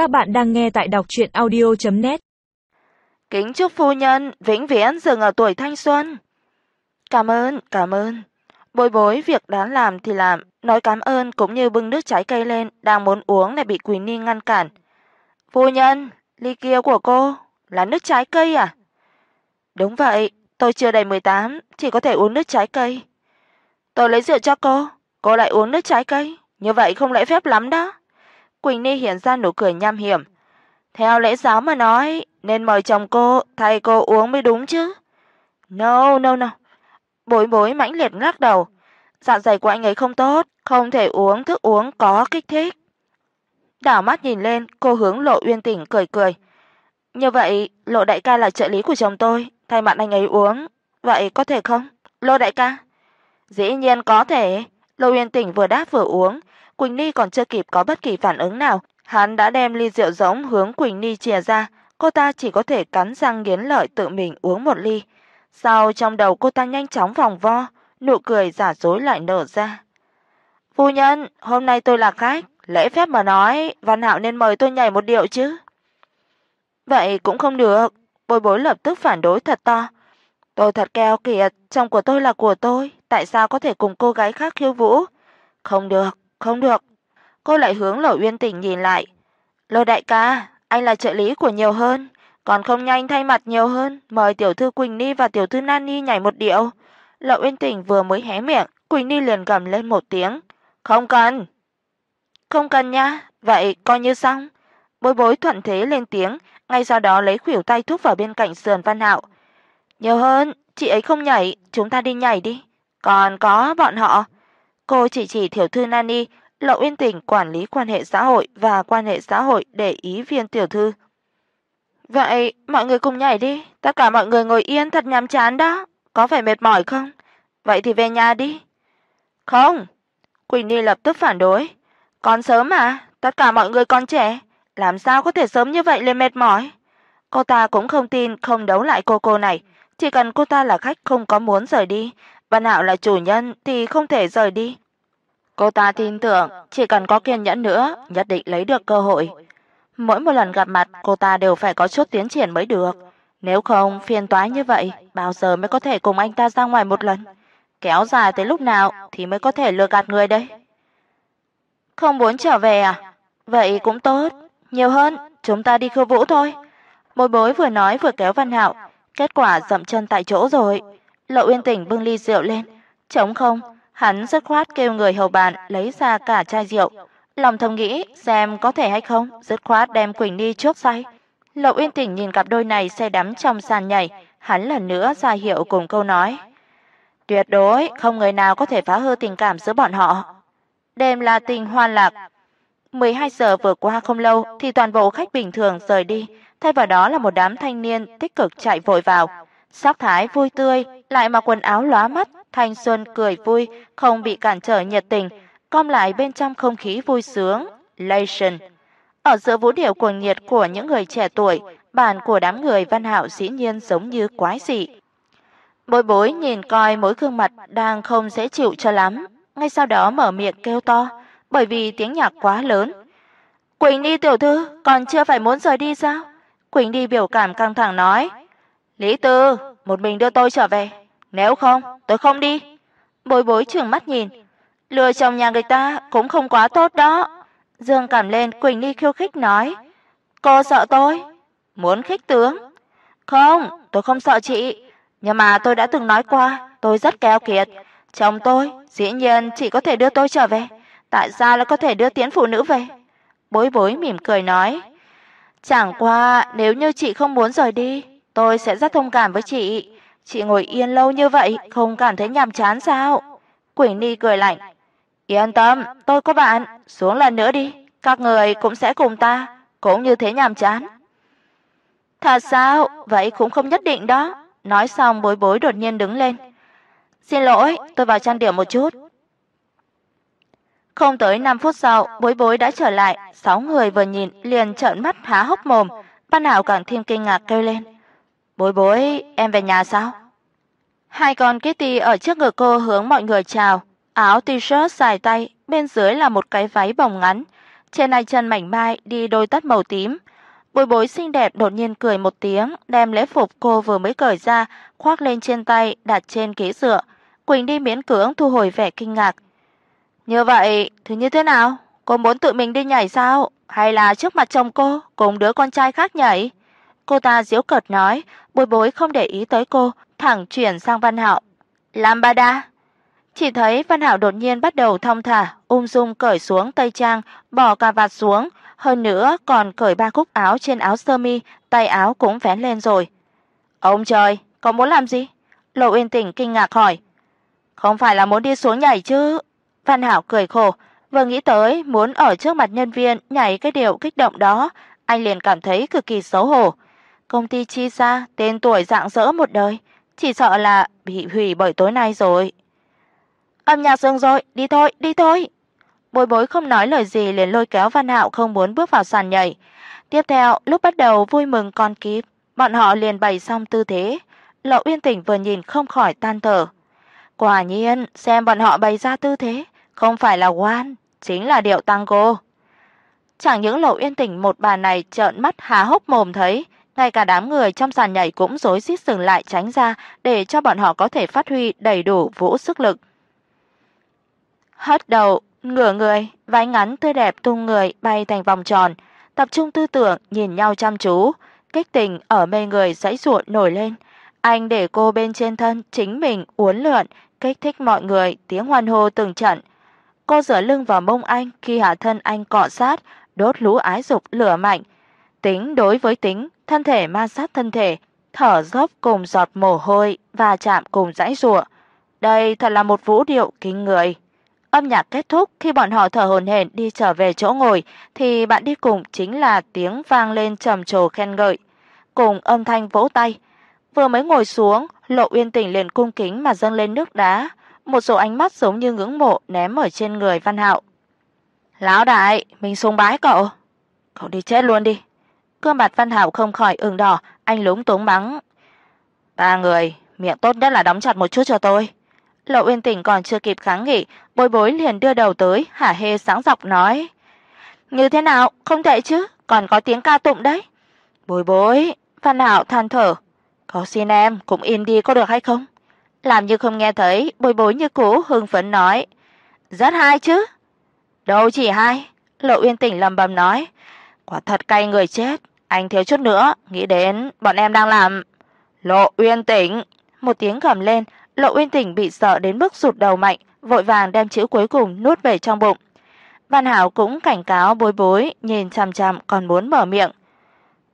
Các bạn đang nghe tại đọc audio net Kính chúc phu nhân vĩnh viễn dừng ở tuổi thanh xuân. Cảm ơn, cảm ơn. Bối bối việc đáng làm thì làm, nói cảm ơn cũng như bưng nước trái cây lên, đang muốn uống lại bị quỳ Ni ngăn cản. "Phu nhân, ly kia của cô là nước trái cây à?" "Đúng vậy, tôi chưa đầy 18, chỉ có thể uống nước trái cây." "Tôi lấy rượu cho cô, cô lại uống nước trái cây, như vậy không lễ phép lắm đó." Quỳnh Ni hiện ra nụ cười nham hiểm. "Theo lễ giáo mà nói, nên mời chồng cô thay cô uống mới đúng chứ." "No, no, no." Bối Bối mãnh liệt lắc đầu. Dạ dày của anh ấy không tốt, không thể uống thức uống có kích thích. Đảo mắt nhìn lên, cô hướng Lộ Uyên Tỉnh cười cười. "Như vậy, Lộ đại ca là trợ lý của chồng tôi, thay mặt anh ấy uống, vậy có thể không?" "Lộ đại ca?" "Dĩ nhiên có thể." Lộ Uyên Tỉnh vừa đáp vừa uống, Quỳnh Ni còn chưa kịp có bất kỳ phản ứng nào, hắn đã đem ly rượu rỗng hướng Quỳnh Ni chìa ra, cô ta chỉ có thể cắn răng nghiến lợi tự mình uống một ly. Sau trong đầu cô ta nhanh chóng vòng vo, nụ cười giả dối lại nở ra. "Phu nhân, hôm nay tôi là khách, lễ phép mà nói, Văn Hạo nên mời tôi nhảy một điệu chứ." "Vậy cũng không được." Bối Bối lập tức phản đối thật to. "Tôi thật keo kiệt, chồng của tôi là của tôi, tại sao có thể cùng cô gái khác khiêu vũ?" "Không được, không được." Cô lại hướng Lỗ Uyên Tỉnh nhìn lại. Lỗ đại ca, anh là trợ lý của nhiều hơn, còn không nhanh thay mặt nhiều hơn, mời tiểu thư Quỳnh Ni và tiểu thư Nani nhảy một điệu." Lậu Uyên Tỉnh vừa mới hé miệng, Quỳnh Ni liền gầm lên một tiếng, "Không cần." "Không cần nha, vậy coi như xong." Bối Bối thuận thế lên tiếng, ngay sau đó lấy khuỷu tay thúc vào bên cạnh sườn Văn Hạo. "Nhiều hơn, chị ấy không nhảy, chúng ta đi nhảy đi." "Còn có bọn họ." Cô chỉ chỉ tiểu thư Nani, Lộ Uyên Tỉnh quản lý quan hệ xã hội và quan hệ xã hội để ý viên tiểu thư. "Vậy mọi người cùng nhảy đi, tất cả mọi người ngồi yên thật nhàm chán đó." có phải mệt mỏi không? Vậy thì về nhà đi." "Không." Quỳnh Ni lập tức phản đối. "Còn sớm mà, tất cả mọi người còn trẻ, làm sao có thể sớm như vậy lên mệt mỏi?" Cô ta cũng không tin không đấu lại cô cô này, chỉ cần cô ta là khách không có muốn rời đi, Văn Hạo là chủ nhân thì không thể rời đi. Cô ta tin tưởng, chỉ cần có kiên nhẫn nữa, nhất định lấy được cơ hội. Mỗi một lần gặp mặt, cô ta đều phải có chút tiến triển mới được. Nếu không phiền toái như vậy, bao giờ mới có thể cùng anh ta ra ngoài một lần? Kéo dài tới lúc nào thì mới có thể lừa gạt người đây? Không muốn trở về à? Vậy cũng tốt, nhiều hơn, chúng ta đi khiêu vũ thôi. Bối Bối vừa nói vừa kéo Văn Hạo, kết quả dậm chân tại chỗ rồi. Lộ Uyên Tỉnh bưng ly rượu lên, trống không, hắn dứt khoát kêu người hầu bàn lấy ra cả chai rượu, lòng thầm nghĩ xem có thể hay không, dứt khoát đem Quỳnh Ni trước say. Lộ Uyên Tỉnh nhìn cặp đôi này say đắm trong sàn nhảy, hắn lần nữa ra hiệu cùng câu nói: "Tuyệt đối không người nào có thể phá hư tình cảm giữa bọn họ." Đêm là tình hoan lạc. 12 giờ vừa qua không lâu thì toàn bộ khách bình thường rời đi, thay vào đó là một đám thanh niên tích cực chạy vội vào, sắc thái vui tươi, lại mặc quần áo lóa mắt, thanh xuân cười vui, không bị cản trở nhiệt tình, com lại bên trong không khí vui sướng, elation. Ở giữa vũ điệu cuồng nhiệt của những người trẻ tuổi, bản của đám người Văn Hạo dĩ nhiên giống như quái dị. Bối Bối nhìn coi mỗi gương mặt đang không dễ chịu cho lắm, ngay sau đó mở miệng kêu to, bởi vì tiếng nhạc quá lớn. "Quỳnh Ni tiểu thư, còn chưa phải muốn rời đi sao?" Quỳnh Ni biểu cảm căng thẳng nói. "Lý Tư, một mình đưa tôi trở về, nếu không, tôi không đi." Bối Bối trừng mắt nhìn, lừa chồng nhà người ta cũng không quá tốt đó. Dương cảm lên, Quỳnh Ly khiêu khích nói: "Cô sợ tôi? Muốn khích tướng?" "Không, tôi không sợ chị, nhưng mà tôi đã từng nói qua, tôi rất keo kiệt, chồng tôi dĩ nhiên chỉ có thể đưa tôi trở về, tại sao lại có thể đưa tiến phụ nữ về?" Bối Bối mỉm cười nói: "Chẳng qua nếu như chị không muốn rời đi, tôi sẽ rất thông cảm với chị. Chị ngồi yên lâu như vậy không cảm thấy nhàm chán sao?" Quỳnh Ni cười lạnh: Yên tâm, tôi có bạn, xuống lần nữa đi, các người cũng sẽ cùng ta, cũng như thế nhàm chán. Thật sao? Vậy cũng không nhất định đó. Nói xong Bối Bối đột nhiên đứng lên. Xin lỗi, tôi vào trang điểm một chút. Không tới 5 phút sau, Bối Bối đã trở lại, sáu người vừa nhìn liền trợn mắt há hốc mồm, Ban Hạo càng thêm kinh ngạc kêu lên: "Bối Bối, em về nhà sao?" Hai con Kitty ở trước ngực cô hướng mọi người chào, áo t-shirt dài tay, bên dưới là một cái váy bồng ngắn, trên hai chân mảnh mai đi đôi tất màu tím. Bối Bối xinh đẹp đột nhiên cười một tiếng, đem lễ phục cô vừa mới cởi ra khoác lên trên tay, đặt trên ghế dựa. Quỳnh đi miễn cưỡng thu hồi vẻ kinh ngạc. "Như vậy thì như thế nào? Cô muốn tự mình đi nhảy sao, hay là trước mặt chồng cô cùng đứa con trai khác nhảy?" Cô ta giễu cợt nói, Bối Bối không để ý tới cô, thẳng chuyển sang Văn Hạo. "Lambada." Chỉ thấy Văn Hạo đột nhiên bắt đầu thong thả, ung dung cởi xuống tây trang, bỏ cà vạt xuống, hơn nữa còn cởi ba cúc áo trên áo sơ mi, tay áo cũng vén lên rồi. "Ông trời, có muốn làm gì?" Lộ Uyên Tỉnh kinh ngạc hỏi. "Không phải là muốn đi xuống nhảy chứ?" Văn Hạo cười khổ, vừa nghĩ tới muốn ở trước mặt nhân viên nhảy cái điệu kích động đó, anh liền cảm thấy cực kỳ xấu hổ. Công ty chi ra, tên tuổi rạng rỡ một đời, chỉ sợ là bị hủy bởi tối nay rồi. Âm nhạc dừng rồi, đi thôi, đi thôi. Bối Bối không nói lời gì liền lôi kéo Văn Hạo không muốn bước vào sàn nhảy. Tiếp theo, lúc bắt đầu vui mừng còn kịp, bọn họ liền bày xong tư thế. Lộ Uyên Tỉnh vừa nhìn không khỏi tan thở. Quả nhiên, xem bọn họ bày ra tư thế, không phải là quan, chính là điệu tango. Chẳng những Lộ Uyên Tỉnh một bà này trợn mắt há hốc mồm thấy, ngay cả đám người trong sàn nhảy cũng rối rít dừng lại tránh ra để cho bọn họ có thể phát huy đầy đủ vũ sức lực. Hất đầu, ngửa người, váy ngắn tươi đẹp tung người bay thành vòng tròn, tập trung tư tưởng nhìn nhau chăm chú, kích tình ở mê người dãy ruột nổi lên. Anh để cô bên trên thân chính mình uốn lượn, kích thích mọi người tiếng hoan hô từng trận. Cô dựa lưng vào mông anh khi hạ thân anh cọ sát, đốt lũ ái dục lửa mạnh. Tính đối với tính, thân thể ma sát thân thể, thở dốc cùng giọt mồ hôi và chạm cùng dãy giụa. Đây thật là một vũ điệu kinh người. Âm nhạc kết thúc, khi bọn họ thở hổn hển đi trở về chỗ ngồi thì bạn đi cùng chính là tiếng vang lên trầm trồ khen ngợi, cùng âm thanh vỗ tay. Vừa mới ngồi xuống, Lộ Uyên Tỉnh liền cung kính mà dâng lên nước đá, một số ánh mắt giống như ngưỡng mộ ném ở trên người Văn Hạo. "Lão đại, mình sùng bái cậu." "Cậu đi chết luôn đi." Gương mặt Văn Hạo không khỏi ửng đỏ, anh lúng túng mắng. "Ba người, miệng tốt nhất là đóng chặt một chút cho tôi." Lộ Uyên Tỉnh còn chưa kịp kháng nghị, Bối Bối liền đưa đầu tới, hả hê sáng giọng nói: "Như thế nào, không tệ chứ, còn có tiếng ca tụng đấy." Bối Bối, Văn Hạo than thở, có xin em cũng in đi có được hay không?" Làm như không nghe thấy, Bối Bối như cũ hưng phấn nói: "Rất hay chứ." "Đâu chỉ hay." Lộ Uyên Tỉnh lẩm bẩm nói, "Quả thật cay người chết, anh thiếu chút nữa, nghĩ đến bọn em đang làm." Lộ Uyên Tỉnh, một tiếng gầm lên, Lộ Uyên Tỉnh bị sợ đến mức rụt đầu mạnh, vội vàng đem chữ cuối cùng nuốt về trong bụng. Văn Hảo cũng cảnh cáo Bối Bối, nhìn chằm chằm còn muốn mở miệng.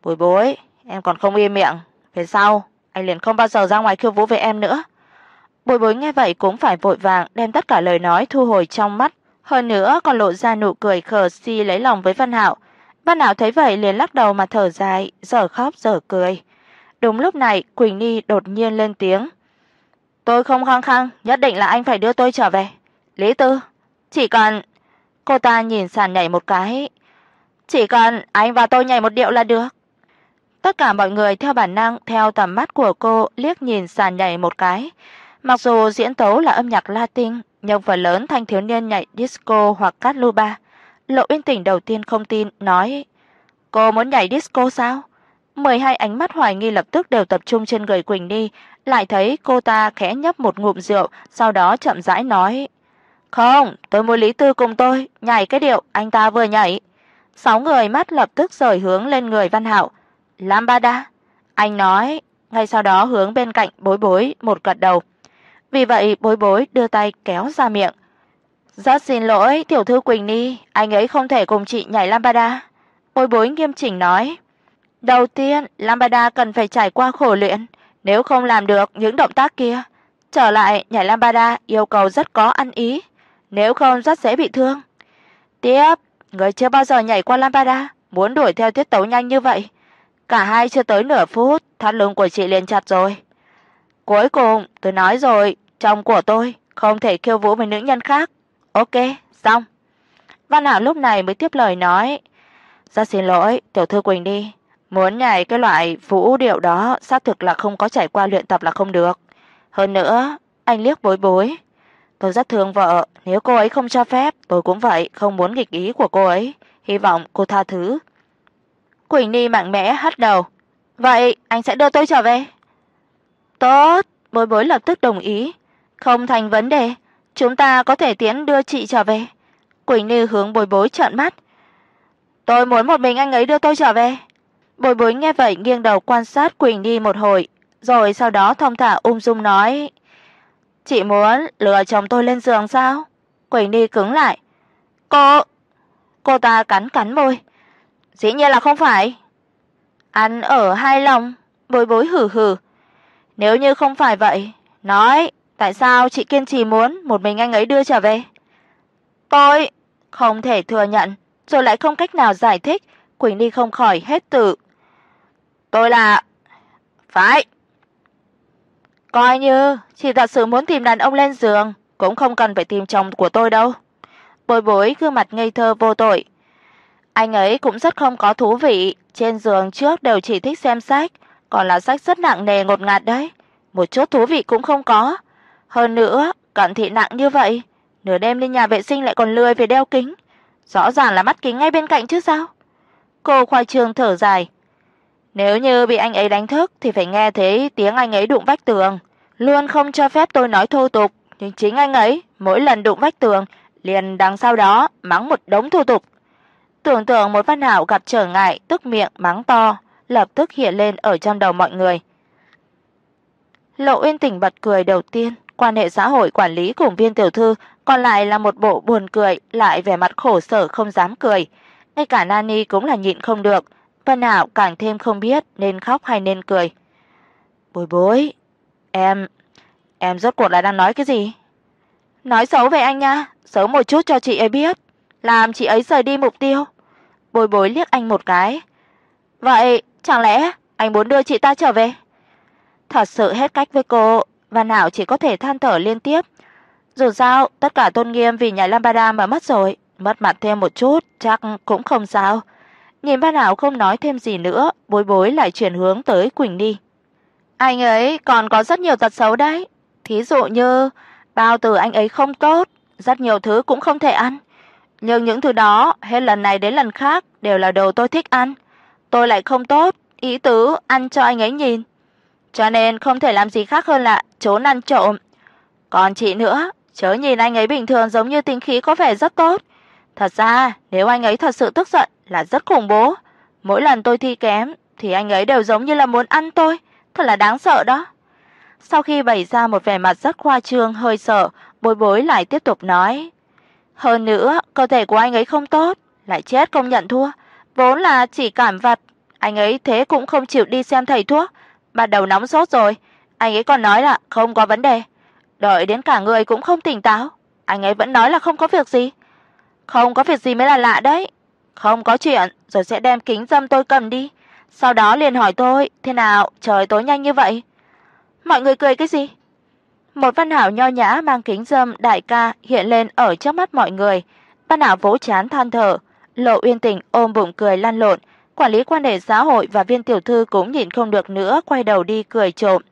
"Bối Bối, em còn không im miệng, về sau anh liền không bao giờ ra ngoài khiêu vũ với em nữa." Bối Bối nghe vậy cũng phải vội vàng đem tất cả lời nói thu hồi trong mắt, hơn nữa còn lộ ra nụ cười khờ si lấy lòng với Văn hảo Văn Nạo thấy vậy liền lắc đầu mà thở dài, dở khóc dở cười. Đúng lúc này, Quỳnh Ni đột nhiên lên tiếng. Tôi không khăng khăng, nhất định là anh phải đưa tôi trở về. Lý Tư, chỉ cần cô ta nhìn sàn nhảy một cái, chỉ cần anh và tôi nhảy một điệu là được. Tất cả mọi người theo bản năng theo tầm mắt của cô liếc nhìn sàn nhảy một cái. Mặc dù diễn tấu là âm nhạc Latin, nhưng phần lớn thanh thiếu niên nhảy disco hoặc catluba. Lộ Uyên Tỉnh đầu tiên không tin, nói: "Cô muốn nhảy disco sao?" 12 ánh mắt hoài nghi lập tức đều tập trung trên người Quỳnh Ni, lại thấy cô ta khẽ nhấp một ngụm rượu, sau đó chậm rãi nói: "Không, tôi muốn Lý Tư cùng tôi nhảy cái điệu anh ta vừa nhảy." Sáu người mắt lập tức rời hướng lên người Văn Hạo. "Lambada." Anh nói, ngay sau đó hướng bên cạnh Bối Bối một gật đầu. Vì vậy, Bối Bối đưa tay kéo ra miệng. "Rất xin lỗi, tiểu thư Quỳnh Ni, anh ấy không thể cùng chị nhảy Lambada." Bối Bối nghiêm chỉnh nói. Đầu tiên, Lambada cần phải trải qua khổ luyện, nếu không làm được những động tác kia, trở lại nhảy Lambada yêu cầu rất có ăn ý, nếu không rất dễ bị thương. Tiếp, người chưa bao giờ nhảy qua Lambada, muốn đuổi theo tiết tấu nhanh như vậy, cả hai chưa tới nửa phút, thắt lưng của chị liền chặt rồi. Cuối cùng, tôi nói rồi, chồng của tôi không thể khiêu vũ với nữ nhân khác. Ok, xong. Văn Hạo lúc này mới tiếp lời nói: "Rất xin lỗi, tiểu thư Quỳnh đi, Muốn nhảy cái loại vũ điệu đó xác thực là không có trải qua luyện tập là không được. Hơn nữa, anh liếc Bối Bối, tôi rất thương vợ, nếu cô ấy không cho phép, tôi cũng vậy, không muốn nghịch ý của cô ấy, hy vọng cô tha thứ. Quỳnh Ni mạnh mẽ hất đầu. "Vậy anh sẽ đưa tôi trở về?" "Tốt." Bối Bối lập tức đồng ý. "Không thành vấn đề, chúng ta có thể tiến đưa chị trở về." Quỳnh Như hướng Bối Bối trợn mắt. "Tôi muốn một mình anh ấy đưa tôi trở về." Bối Bối nghe vậy nghiêng đầu quan sát Quỳnh Như một hồi, rồi sau đó thong thả ung dung nói: "Chị muốn lừa chồng tôi lên giường sao?" Quỳnh Như cứng lại. "Cô..." Cô ta cắn cắn môi. "Dĩ nhiên là không phải." Ăn ở hai lòng, Bối Bối hừ hừ. "Nếu như không phải vậy, nói, tại sao chị kiên trì muốn một mình anh ấy đưa trở về?" "Tôi không thể thừa nhận." Rồi lại không cách nào giải thích, Quỳnh Ly không khỏi hết tự. "Tôi là phải." Coi như chị thật sự muốn tìm đàn ông lên giường, cũng không cần phải tìm chồng của tôi đâu. Bối Bối gương mặt ngây thơ vô tội. Anh ấy cũng rất không có thú vị, trên giường trước đều chỉ thích xem sách, còn là sách rất nặng nề ngột ngạt đấy, một chút thú vị cũng không có. Hơn nữa, cận thị nặng như vậy, nửa đêm lên nhà vệ sinh lại còn lười về đeo kính, rõ ràng là mắt kính ngay bên cạnh chứ sao? Cô khoai trương thở dài. Nếu như bị anh ấy đánh thức thì phải nghe thấy tiếng anh ấy đụng vách tường, luôn không cho phép tôi nói thô tục, nhưng chính anh ấy mỗi lần đụng vách tường liền đằng sau đó mắng một đống thô tục. Tưởng tượng một Văn hảo gặp trở ngại, tức miệng mắng to, lập tức hiện lên ở trong đầu mọi người. Lộ Uyên Tỉnh bật cười đầu tiên, quan hệ xã hội quản lý cùng viên tiểu thư, còn lại là một bộ buồn cười, lại vẻ mặt khổ sở không dám cười. Ngay cả Nani cũng là nhịn không được, Vân Hạo càng thêm không biết nên khóc hay nên cười. "Bối Bối, em em rốt cuộc là đang nói cái gì?" "Nói xấu về anh nha, xấu một chút cho chị ấy biết, làm chị ấy rời đi mục tiêu." Bối Bối liếc anh một cái. "Vậy chẳng lẽ anh muốn đưa chị ta trở về?" Thật sự hết cách với cô, Văn Hạo chỉ có thể than thở liên tiếp. Dù sao, tất cả tôn nghiêm vì nhà Lambada mà mất rồi, mất mặt thêm một chút chắc cũng không sao. Nhìn Văn Hạo không nói thêm gì nữa, Bối Bối lại chuyển hướng tới Quỳnh Ni. Anh ấy còn có rất nhiều tật xấu đấy, thí dụ như bao tử anh ấy không tốt, rất nhiều thứ cũng không thể ăn. Nhưng những thứ đó hết lần này đến lần khác đều là đồ tôi thích ăn. Tôi lại không tốt, ý tứ ăn cho anh ấy nhìn. Cho nên không thể làm gì khác hơn là trốn ăn trộm. Còn chị nữa, chớ nhìn anh ấy bình thường giống như tính khí có vẻ rất tốt. Thật ra, nếu anh ấy thật sự tức giận là rất khủng bố. Mỗi lần tôi thi kém thì anh ấy đều giống như là muốn ăn tôi, thật là đáng sợ đó. Sau khi bày ra một vẻ mặt rất khoa trương hơi sợ, Bối Bối lại tiếp tục nói: "Hơn nữa, cơ thể của anh ấy không tốt, lại chết không nhận thua, vốn là chỉ cảm vật, anh ấy thế cũng không chịu đi xem thầy thuốc, bắt đầu nóng sốt rồi, anh ấy còn nói là không có vấn đề. Đợi đến cả người cũng không tỉnh táo, anh ấy vẫn nói là không có việc gì. Không có việc gì mới là lạ đấy. Không có chuyện, rồi sẽ đem kính dâm tôi cầm đi. Sau đó liền hỏi tôi, thế nào, trời tối nhanh như vậy? Mọi người cười cái gì? Một Văn Hảo nho nhã mang kính dâm đại ca hiện lên ở trước mắt mọi người. Văn Hảo vỗ chán than thở, Lộ Uyên Tình ôm bụng cười lăn lộn, quản lý quan hệ xã hội và viên tiểu thư cũng nhịn không được nữa quay đầu đi cười trộm.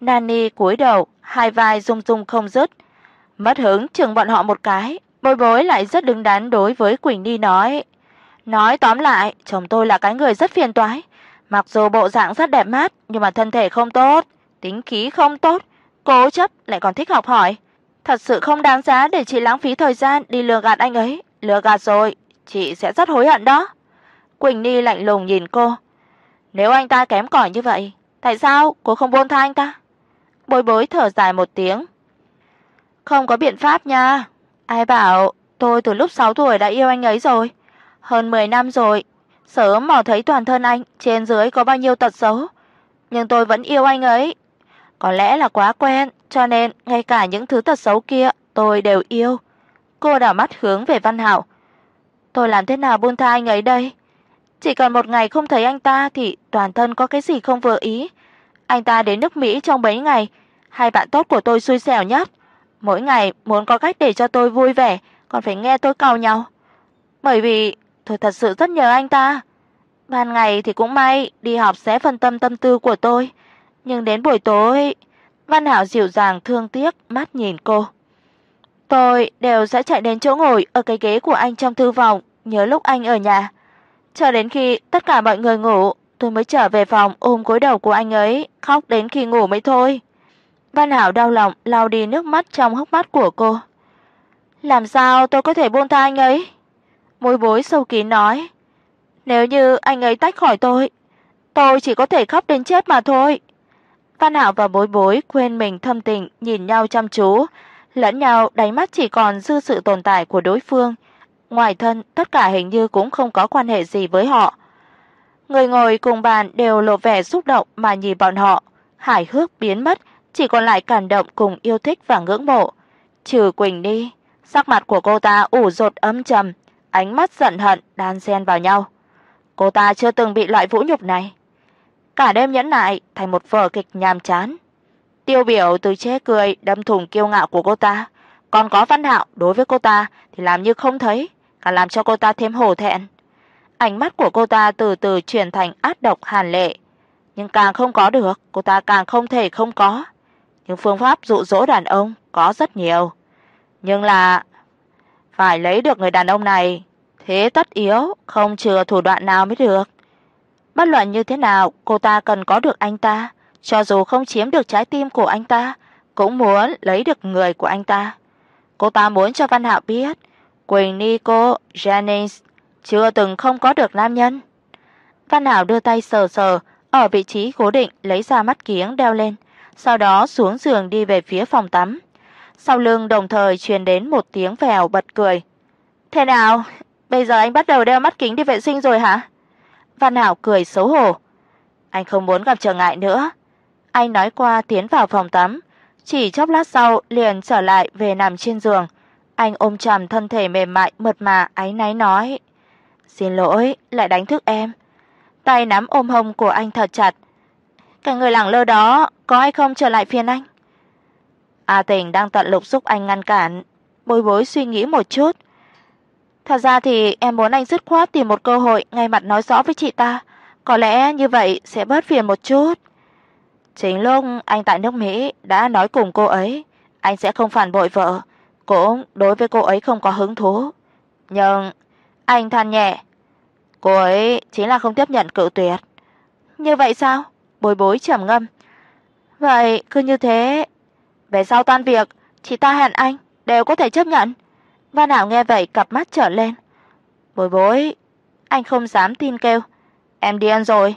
Nani cúi đầu, hai vai rung rung không dứt. Mất hứng chừng bọn họ một cái, Bối Bối lại rất đứng đắn đối với Quỳnh Ni nói: "Nói tóm lại, chồng tôi là cái người rất phiền toái, mặc dù bộ dạng rất đẹp mắt nhưng mà thân thể không tốt, tính khí không tốt, cố chấp lại còn thích học hỏi, thật sự không đáng giá để chị lãng phí thời gian đi lừa gạt anh ấy, lừa gạt rồi, chị sẽ rất hối hận đó." Quỳnh Ni lạnh lùng nhìn cô. "Nếu anh ta kém cỏi như vậy, tại sao cô không buông tha anh ta?" Bối Bối thở dài một tiếng. "Không có biện pháp nha, ai bảo tôi từ lúc 6 tuổi đã yêu anh ấy rồi, hơn 10 năm rồi, sớm mò thấy toàn thân anh trên dưới có bao nhiêu tật xấu, nhưng tôi vẫn yêu anh ấy. Có lẽ là quá quen, cho nên ngay cả những thứ tật xấu kia tôi đều yêu." Cô đảo mắt hướng về Văn Hạo. "Tôi làm thế nào buông tha anh ấy đây?" Chỉ cần một ngày không thấy anh ta thì toàn thân có cái gì không vừa ý. Anh ta đến nước Mỹ trong mấy ngày, hai bạn tốt của tôi xui xẻo nhất, mỗi ngày muốn có cách để cho tôi vui vẻ, còn phải nghe tôi càu nhau. Bởi vì tôi thật sự rất nhớ anh ta. Ban ngày thì cũng may, đi học sẽ phân tâm tâm tư của tôi, nhưng đến buổi tối, Văn Hạo dịu dàng thương tiếc mắt nhìn cô. Tôi đều sẽ chạy đến chỗ ngồi ở cái ghế của anh trong thư phòng, nhớ lúc anh ở nhà. Chờ đến khi tất cả mọi người ngủ, tôi mới trở về phòng ôm gối đầu của anh ấy, khóc đến khi ngủ mới thôi." Văn Hảo đau lòng lau đi nước mắt trong hốc mắt của cô. "Làm sao tôi có thể buông tha anh ấy?" Môi bối sâu kín nói. "Nếu như anh ấy tách khỏi tôi, tôi chỉ có thể khóc đến chết mà thôi." Văn Hạo và Bối Bối quên mình thâm tình nhìn nhau chăm chú, lẫn nhau đáy mắt chỉ còn dư sự tồn tại của đối phương, ngoài thân tất cả hình như cũng không có quan hệ gì với họ. Người ngồi cùng bàn đều lộ vẻ xúc động mà nhìn bọn họ, hài hước biến mất, chỉ còn lại cảm động cùng yêu thích và ngưỡng mộ. Trừ Quỳnh đi, sắc mặt của cô ta ủ rột âm trầm, ánh mắt giận hận đan xen vào nhau. Cô ta chưa từng bị loại vũ nhục này. Cả đêm nhẫn nại thành một vở kịch nhàm chán. Tiêu Biểu từ chế cười đâm thủng kiêu ngạo của cô ta, còn có Văn Hạo đối với cô ta thì làm như không thấy, càng làm cho cô ta thêm hổ thẹn. Ánh mắt của cô ta từ từ chuyển thành ác độc hàn lệ, nhưng càng không có được, cô ta càng không thể không có. những phương pháp dụ dỗ đàn ông có rất nhiều, nhưng là phải lấy được người đàn ông này, thế tất yếu không chừa thủ đoạn nào mới được. Bất luận như thế nào, cô ta cần có được anh ta, cho dù không chiếm được trái tim của anh ta, cũng muốn lấy được người của anh ta. Cô ta muốn cho Văn Hạo biết, Quỳnh Nico Jennings chưa từng không có được nam nhân. Văn Hảo đưa tay sờ sờ ở vị trí cố định lấy ra mắt kiếng đeo lên, sau đó xuống giường đi về phía phòng tắm. Sau lưng đồng thời truyền đến một tiếng vèo bật cười. "Thế nào, bây giờ anh bắt đầu đeo mắt kính đi vệ sinh rồi hả?" Văn Hảo cười xấu hổ. "Anh không muốn gặp trở ngại nữa." Anh nói qua tiến vào phòng tắm, chỉ chốc lát sau liền trở lại về nằm trên giường. Anh ôm chầm thân thể mềm mại mượt mà áy náy nói: "Xin lỗi, lại đánh thức em." Tay nắm ôm hông của anh thật chặt. "Cái người lẳng lơ đó, có ai không trở lại phiền anh?" A Tình đang tận lực giúp anh ngăn cản, Bối Bối suy nghĩ một chút. Thật ra thì em muốn anh dứt khoát tìm một cơ hội ngay mặt nói rõ với chị ta, có lẽ như vậy sẽ bớt phiền một chút. Chính lúc anh tại nước Mỹ đã nói cùng cô ấy, anh sẽ không phản bội vợ, cũng đối với cô ấy không có hứng thú. Nhưng anh than nhẹ, cô ấy chính là không tiếp nhận cự tuyệt. Như vậy sao? Bối Bối trầm ngâm. Vậy cứ như thế, về sau tan việc, chị ta hẹn anh đều có thể chấp nhận. Văn Hạo nghe vậy cặp mắt trợn lên. Bối Bối, anh không dám tin kêu, em đi ăn rồi.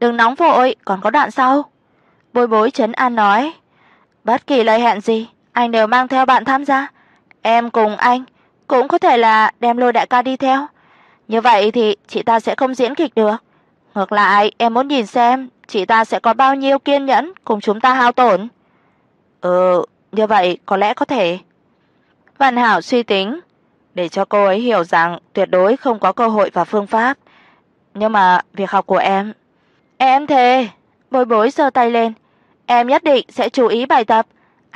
Đừng nóng vội, còn có đoạn sau. Bối Bối trấn an nói, bất kỳ lời hẹn gì, anh đều mang theo bạn tham gia. Em cùng anh cũng có thể là đem Lôi đại ca đi theo. Như vậy thì chị ta sẽ không diễn kịch được. Ngược lại, em muốn nhìn xem chị ta sẽ có bao nhiêu kiên nhẫn cùng chúng ta hao tổn. Ừ, như vậy có lẽ có thể. Văn Hảo suy tính để cho cô ấy hiểu rằng tuyệt đối không có cơ hội và phương pháp. Nhưng mà việc học của em, em thề, Bối Bối giơ tay lên, em nhất định sẽ chú ý bài tập.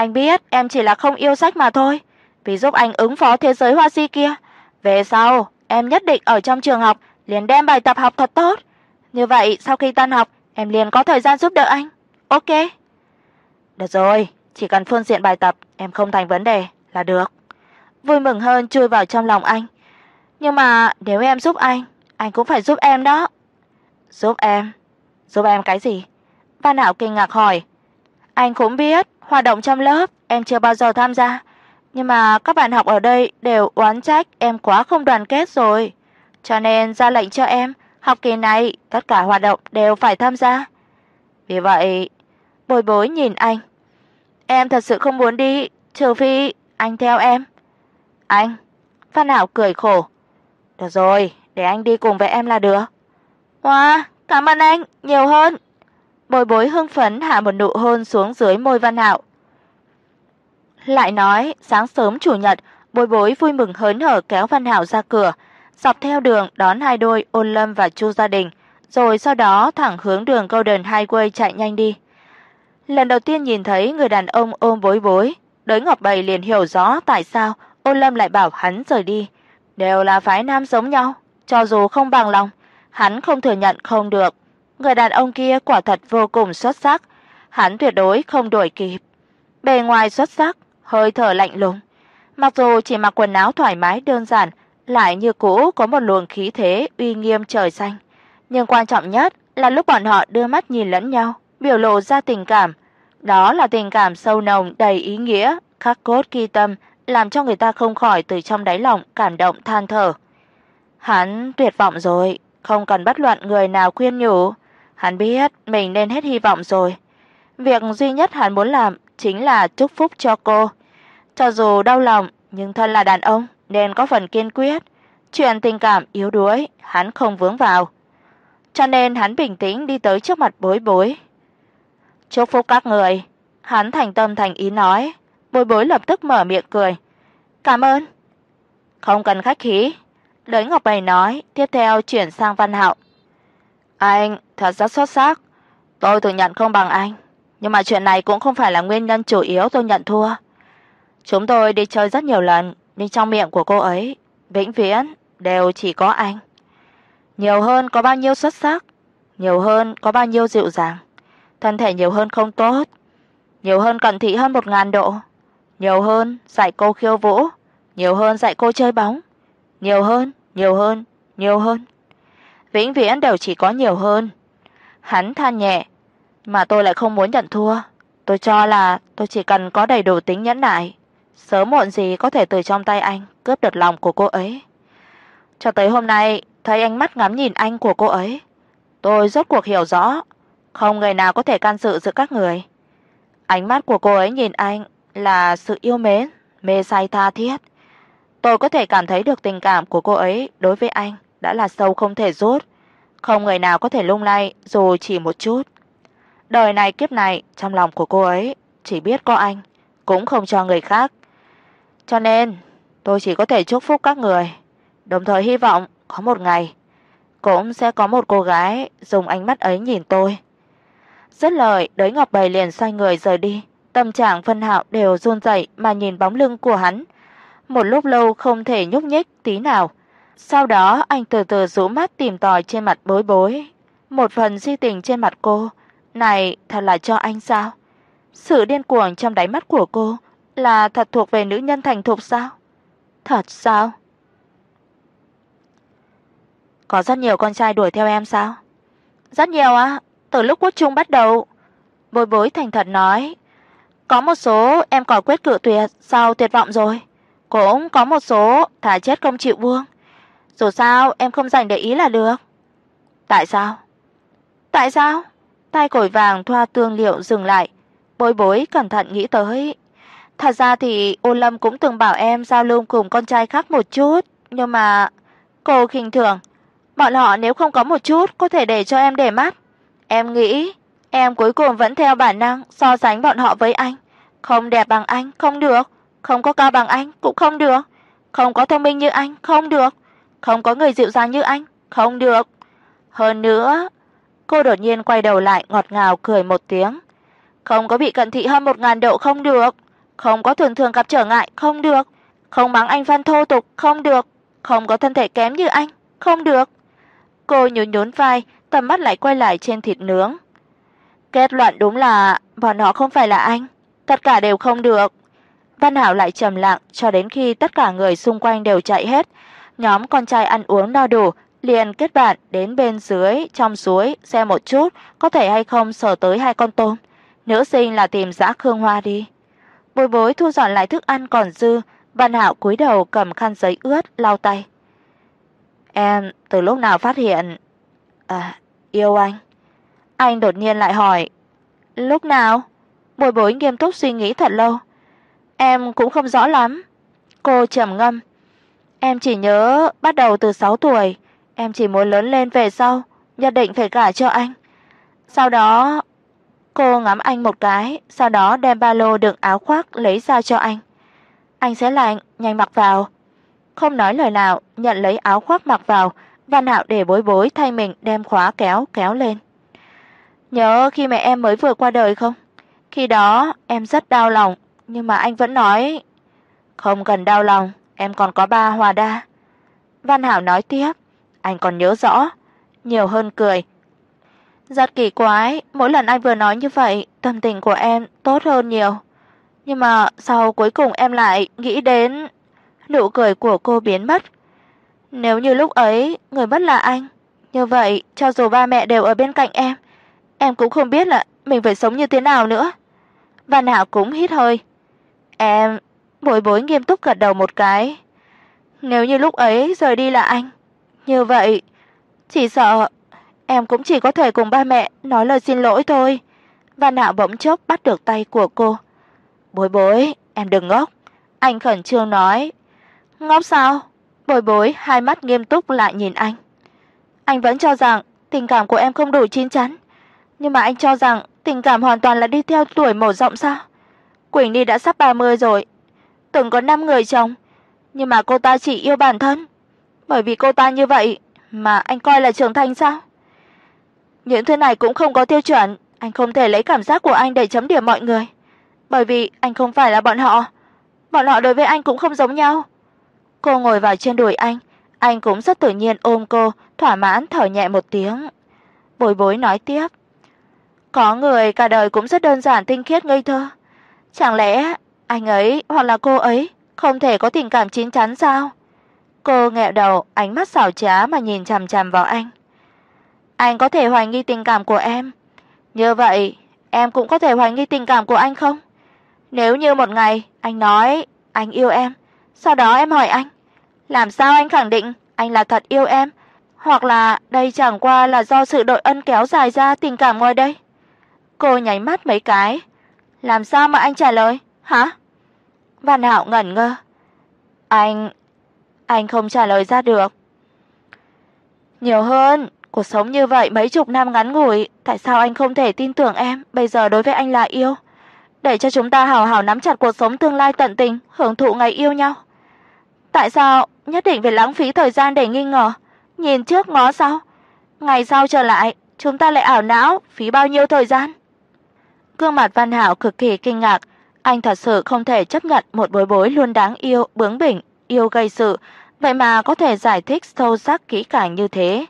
Anh biết em chỉ là không yêu sách mà thôi, vì giúp anh ứng phó thế giới hoa si kia. Về sau, em nhất định ở trong trường học liền đem bài tập học thật tốt. Như vậy sau khi tan học, em liền có thời gian giúp đỡ anh. Ok. Được rồi, chỉ cần phương diện bài tập em không thành vấn đề là được. Vui mừng hơn chui vào trong lòng anh. Nhưng mà nếu em giúp anh, anh cũng phải giúp em đó. Giúp em? Giúp em cái gì? Văn Hạo kinh ngạc hỏi. Anh cũng biết, hoạt động trong lớp em chưa bao giờ tham gia, nhưng mà các bạn học ở đây đều oán trách em quá không đoàn kết rồi, cho nên ra lệnh cho em học kỳ này tất cả hoạt động đều phải tham gia. Vì vậy, Bồi Bối nhìn anh. Em thật sự không muốn đi, trừ phi anh theo em. Anh? Phan Hạo cười khổ. Được rồi, để anh đi cùng với em là được. Wow, cảm ơn anh, nhiều hơn. Bồi Bối hưng phấn hạ một nụ hôn xuống dưới môi Văn Hạo. Lại nói, sáng sớm chủ nhật, Bồi Bối vui mừng hớn hở kéo Văn Hạo ra cửa, dọc theo đường đón hai đôi Ôn Lâm và Chu gia đình, rồi sau đó thẳng hướng đường Golden Highway chạy nhanh đi. Lần đầu tiên nhìn thấy người đàn ông ôm Bối Bối, Đới Ngọc bảy liền hiểu rõ tại sao Ôn Lâm lại bảo hắn rời đi, đều là phái nam giống nhau, cho dù không bằng lòng, hắn không thừa nhận không được. Người đàn ông kia quả thật vô cùng xuất sắc, hắn tuyệt đối không đuổi kịp. Bề ngoài xuất sắc, hơi thở lạnh lùng, mặc dù chỉ mặc quần áo thoải mái đơn giản, lại như cũ có một luồng khí thế uy nghiêm trời xanh, nhưng quan trọng nhất là lúc bọn họ đưa mắt nhìn lẫn nhau, biểu lộ ra tình cảm, đó là tình cảm sâu nồng đầy ý nghĩa, khắc cốt ghi tâm, làm cho người ta không khỏi từ trong đáy lòng cảm động than thở. Hắn tuyệt vọng rồi, không cần bất luận người nào khuyên nhủ, hắn biết mình nên hết hy vọng rồi. Việc duy nhất hắn muốn làm chính là chúc phúc cho cô. Cho dù đau lòng, nhưng thân là đàn ông nên có phần kiên quyết, chuyện tình cảm yếu đuối hắn không vướng vào. Cho nên hắn bình tĩnh đi tới trước mặt Bối Bối. "Chúc phúc các người." Hắn thành tâm thành ý nói. Bối Bối lập tức mở miệng cười. "Cảm ơn." "Không cần khách khí." Lấy Ngọc Bày nói, tiếp theo chuyển sang Văn Hạo. "Anh thật rất xuất sắc, tôi tự nhận không bằng anh, nhưng mà chuyện này cũng không phải là nguyên nhân chủ yếu tôi nhận thua. Chúng tôi đi chơi rất nhiều lần, nhưng trong miệng của cô ấy vĩnh viễn đều chỉ có anh. Nhiều hơn có bao nhiêu xuất sắc, nhiều hơn có bao nhiêu dịu dàng, thân thể nhiều hơn không tốt, nhiều hơn cận thị hơn một ngàn độ, nhiều hơn dạy cô khiêu vũ, nhiều hơn dạy cô chơi bóng, nhiều hơn, nhiều hơn, nhiều hơn. Vĩnh viễn đều chỉ có nhiều hơn. Hắn than nhẹ, mà tôi lại không muốn nhận thua. Tôi cho là tôi chỉ cần có đầy đủ tính nhẫn nại, sớm muộn gì có thể từ trong tay anh cướp được lòng của cô ấy. Cho tới hôm nay, thấy ánh mắt ngắm nhìn anh của cô ấy, tôi rốt cuộc hiểu rõ, không người nào có thể can dự giữa các người. Ánh mắt của cô ấy nhìn anh là sự yêu mến, mê say tha thiết. Tôi có thể cảm thấy được tình cảm của cô ấy đối với anh đã là sâu không thể rút, không người nào có thể lung lay dù chỉ một chút. Đời này kiếp này trong lòng của cô ấy chỉ biết có anh, cũng không cho người khác. Cho nên, tôi chỉ có thể chúc phúc các người, đồng thời hy vọng có một ngày cũng sẽ có một cô gái dùng ánh mắt ấy nhìn tôi. Dứt lời, Đới Ngọc Bầy liền xoay người rời đi, tâm trạng Vân Hạo đều run rẩy mà nhìn bóng lưng của hắn. Một lúc lâu không thể nhúc nhích tí nào. Sau đó anh từ từ rũ mắt tìm tòi trên mặt Bối Bối, một phần di tình trên mặt cô, này thật là cho anh sao? Sự điên cuồng trong đáy mắt của cô là thật thuộc về nữ nhân thành thục sao? Thật sao? Có rất nhiều con trai đuổi theo em sao? Rất nhiều á, từ lúc quốc trung bắt đầu. Bối Bối thành thật nói, có một số em còn quyết cự tuyệt, sau tuyệt vọng rồi, cũng có một số thả chết không chịu buông. Dù sao em không dành để ý là được. Tại sao? Tại sao? Tay cổi vàng thoa tương liệu dừng lại, Bối Bối cẩn thận nghĩ tới, thật ra thì ô Lâm cũng từng bảo em giao lưu cùng con trai khác một chút, nhưng mà cô khinh thường, bọn họ nếu không có một chút có thể để cho em để mắt. Em nghĩ em cuối cùng vẫn theo bản năng so sánh bọn họ với anh, không đẹp bằng anh không được, không có cao bằng anh cũng không được, không có thông minh như anh không được, không có người dịu dàng như anh không được. Hơn nữa, cô đột nhiên quay đầu lại ngọt ngào cười một tiếng. Không có bị cận thị hơn một ngàn độ không được, không có thường thường gặp trở ngại không được, không mắng anh văn thô tục không được, không có thân thể kém như anh không được. Cô nhún nhún vai, tầm mắt lại quay lại trên thịt nướng. Kết luận đúng là bọn họ không phải là anh, tất cả đều không được. Văn Hảo lại trầm lặng cho đến khi tất cả người xung quanh đều chạy hết, nhóm con trai ăn uống no đủ, liền kết bạn đến bên dưới trong suối xem một chút có thể hay không sờ tới hai con tôm. Nữ sinh là tìm Dã Khương Hoa đi. Bối Bối thu dọn lại thức ăn còn dư, Văn Hạo cúi đầu cầm khăn giấy ướt lau tay. Em từ lúc nào phát hiện à yêu anh? Anh đột nhiên lại hỏi, lúc nào? Bối Bối nghiêm túc suy nghĩ thật lâu. Em cũng không rõ lắm. Cô trầm ngâm. Em chỉ nhớ bắt đầu từ 6 tuổi, em chỉ muốn lớn lên về sau nhất định phải gả cho anh. Sau đó cô ngắm anh một cái, sau đó đem ba lô đựng áo khoác lấy ra cho anh. Anh sẽ lạnh, nhanh mặc vào. Không nói lời nào, nhận lấy áo khoác mặc vào, Văn Hạo để Bối Bối thay mình đem khóa kéo kéo lên. Nhớ khi mẹ em mới vừa qua đời không? Khi đó em rất đau lòng, nhưng mà anh vẫn nói không cần đau lòng, em còn có ba Hòa Đa. Văn Hảo nói tiếp, anh còn nhớ rõ, nhiều hơn cười. Rất kỳ quái, mỗi lần anh vừa nói như vậy, tâm tình của em tốt hơn nhiều. Nhưng mà sau cuối cùng em lại nghĩ đến nụ cười của cô biến mất. Nếu như lúc ấy người mất là anh, như vậy cho dù ba mẹ đều ở bên cạnh em, em cũng không biết là mình phải sống như thế nào nữa. Văn Hạo cũng hít hơi. Em, Bối Bối nghiêm túc gật đầu một cái. Nếu như lúc ấy rời đi là anh, như vậy chỉ sợ em cũng chỉ có thể cùng ba mẹ nói lời xin lỗi thôi. Văn Hạo bỗng chốc bắt được tay của cô. "Bối Bối, em đừng ngốc." Anh khẩn trương nói. "Ngốc sao?" Bối Bối hai mắt nghiêm túc lại nhìn anh. Anh vẫn cho rằng tình cảm của em không đủ chín chắn, nhưng mà anh cho rằng tình cảm hoàn toàn là đi theo tuổi mở rộng sao? Quỳnh Ni đã sắp 30 rồi, từng có 5 người chồng, nhưng mà cô ta chỉ yêu bản thân. Bởi vì cô ta như vậy mà anh coi là trưởng thành sao? Những thứ này cũng không có tiêu chuẩn, anh không thể lấy cảm giác của anh để chấm điểm mọi người, bởi vì anh không phải là bọn họ. Bọn họ đối với anh cũng không giống nhau. Cô ngồi vào trên đùi anh, anh cũng rất tự nhiên ôm cô, thỏa mãn thở nhẹ một tiếng. Bối Bối nói tiếp, có người cả đời cũng rất đơn giản tinh khiết ngây thơ, chẳng lẽ anh ấy hoặc là cô ấy không thể có tình cảm chín chắn sao? Cô nghẹo đầu, ánh mắt xảo trá mà nhìn chằm chằm vào anh. Anh có thể hoài nghi tình cảm của em, như vậy em cũng có thể hoài nghi tình cảm của anh không? Nếu như một ngày anh nói anh yêu em, sau đó em hỏi anh, làm sao anh khẳng định anh là thật yêu em, hoặc là đây chẳng qua là do sự đội ân kéo dài ra tình cảm ngoài đây? Cô nháy mắt mấy cái. Làm sao mà anh trả lời? Hả? Văn Hạo ngẩn ngơ. Anh anh không trả lời ra được. Nhiều hơn, cuộc sống như vậy mấy chục năm ngắn ngủi, tại sao anh không thể tin tưởng em, bây giờ đối với anh là yêu? Để cho chúng ta hào hào nắm chặt cuộc sống tương lai tận tình, hưởng thụ ngày yêu nhau. Tại sao nhất định phải lãng phí thời gian để nghi ngờ, nhìn trước ngó sau, ngày sau trở lại, chúng ta lại ảo não, phí bao nhiêu thời gian? Gương mặt Văn Hạo cực kỳ kinh ngạc, anh thật sự không thể chấp nhận một bối bối luôn đáng yêu, bướng bỉnh, yêu gây sự, vậy mà có thể giải thích sâu sắc kỹ càng như thế.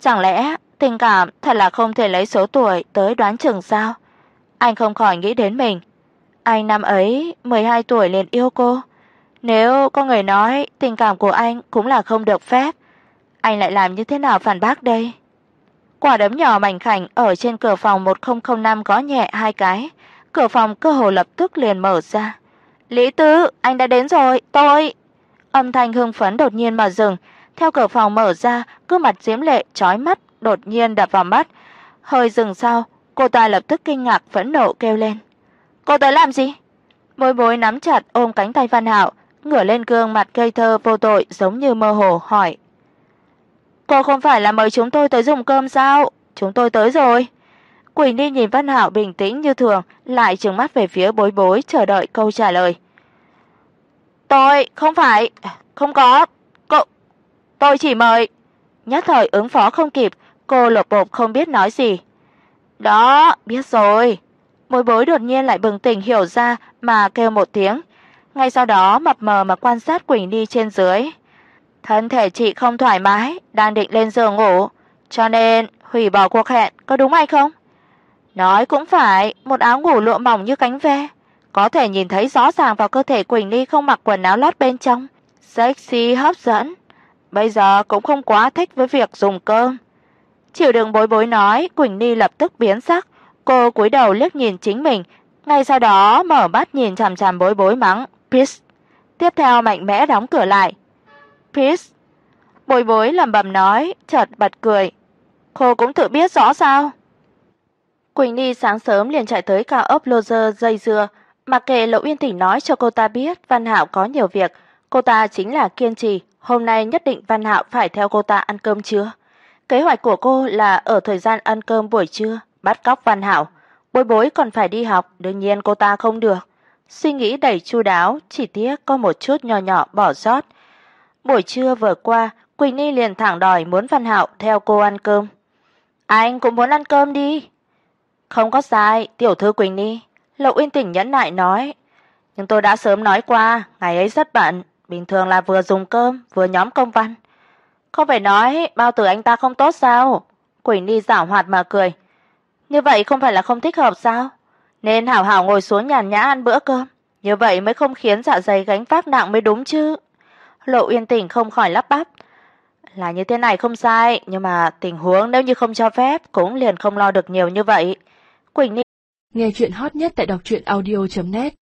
Chẳng lẽ tình cảm thật là không thể lấy số tuổi tới đoán chừng sao? Anh không khỏi nghĩ đến mình. Anh năm ấy 12 tuổi liền yêu cô. Nếu có người nói tình cảm của anh cũng là không được phép, anh lại làm như thế nào phản bác đây? Quả đấm nhỏ mảnh khảnh ở trên cửa phòng 1005 có nhẹ hai cái, cửa phòng cơ hồ lập tức liền mở ra. "Lý Tư, anh đã đến rồi, tôi." Âm thanh hưng phấn đột nhiên mà dừng, theo cửa phòng mở ra, gương mặt diễm lệ chói mắt đột nhiên đập vào mắt. Hơi dừng sau, cô ta lập tức kinh ngạc phẫn nộ kêu lên. "Cô tới làm gì?" Bối Bối nắm chặt ôm cánh tay Văn Hạo, ngửa lên gương mặt cây thơ vô tội giống như mơ hồ hỏi: "Cô không phải là mời chúng tôi tới dùng cơm sao? Chúng tôi tới rồi." Quỳnh Ni nhìn Văn Hạo bình tĩnh như thường, lại trừng mắt về phía Bối Bối chờ đợi câu trả lời. "Tôi không phải, không có, cậu, tôi chỉ mời." Nhất thời ứng phó không kịp, cô lột bột không biết nói gì. "Đó, biết rồi." Bối Bối đột nhiên lại bừng tỉnh hiểu ra mà kêu một tiếng. Ngay sau đó mập mờ mà quan sát Quỳnh đi trên dưới. Thân thể chị không thoải mái, đang định lên giường ngủ, cho nên hủy bỏ cuộc hẹn, có đúng hay không? Nói cũng phải, một áo ngủ lụa mỏng như cánh ve, có thể nhìn thấy rõ ràng vào cơ thể Quỳnh Ly không mặc quần áo lót bên trong, sexy hấp dẫn. Bây giờ cũng không quá thích với việc dùng cơm. Chịu đựng bối bối nói, Quỳnh Ly lập tức biến sắc, cô cúi đầu liếc nhìn chính mình, ngay sau đó mở mắt nhìn chằm chằm bối bối mắng, "Please." Tiếp theo mạnh mẽ đóng cửa lại. "Please." Bối bối lẩm bẩm nói, chợt bật cười. Cô cũng tự biết rõ sao? Quỳnh Ly sáng sớm liền chạy tới cao ốc Lozer dây dưa, mặc kệ Lộ Uyên Tỉnh nói cho cô ta biết Văn Hạo có nhiều việc, cô ta chính là kiên trì, hôm nay nhất định Văn Hạo phải theo cô ta ăn cơm trưa. Kế hoạch của cô là ở thời gian ăn cơm buổi trưa bắt cóc Văn Hạo, Bối Bối còn phải đi học, đương nhiên cô ta không được. Suy nghĩ đầy chu đáo, chỉ tiếc có một chút nhỏ nhỏ bỏ sót. Buổi trưa vừa qua, Quỳnh Ly liền thẳng đòi muốn Văn Hạo theo cô ăn cơm. Anh cũng muốn ăn cơm đi. Không có sai, tiểu thư Quỳnh Ni, Lậu Uyên tỉnh nhẫn nại nói, nhưng tôi đã sớm nói qua, ngày ấy rất bận, bình thường là vừa dùng cơm, vừa nhóm công văn. Không phải nói bao tử anh ta không tốt sao? Quỳnh Ni giảo hoạt mà cười. Như vậy không phải là không thích hợp sao? Nên hảo hảo ngồi xuống nhàn nhã ăn bữa cơm, như vậy mới không khiến dạ dày gánh vác nặng mới đúng chứ. Lộ Yên Tỉnh không khỏi lắp bắp. Là như thế này không sai, nhưng mà tình huống nếu như không cho phép cũng liền không lo được nhiều như vậy. Quỳnh Linh. Nghe chuyện hot nhất tại đọc truyện audio.net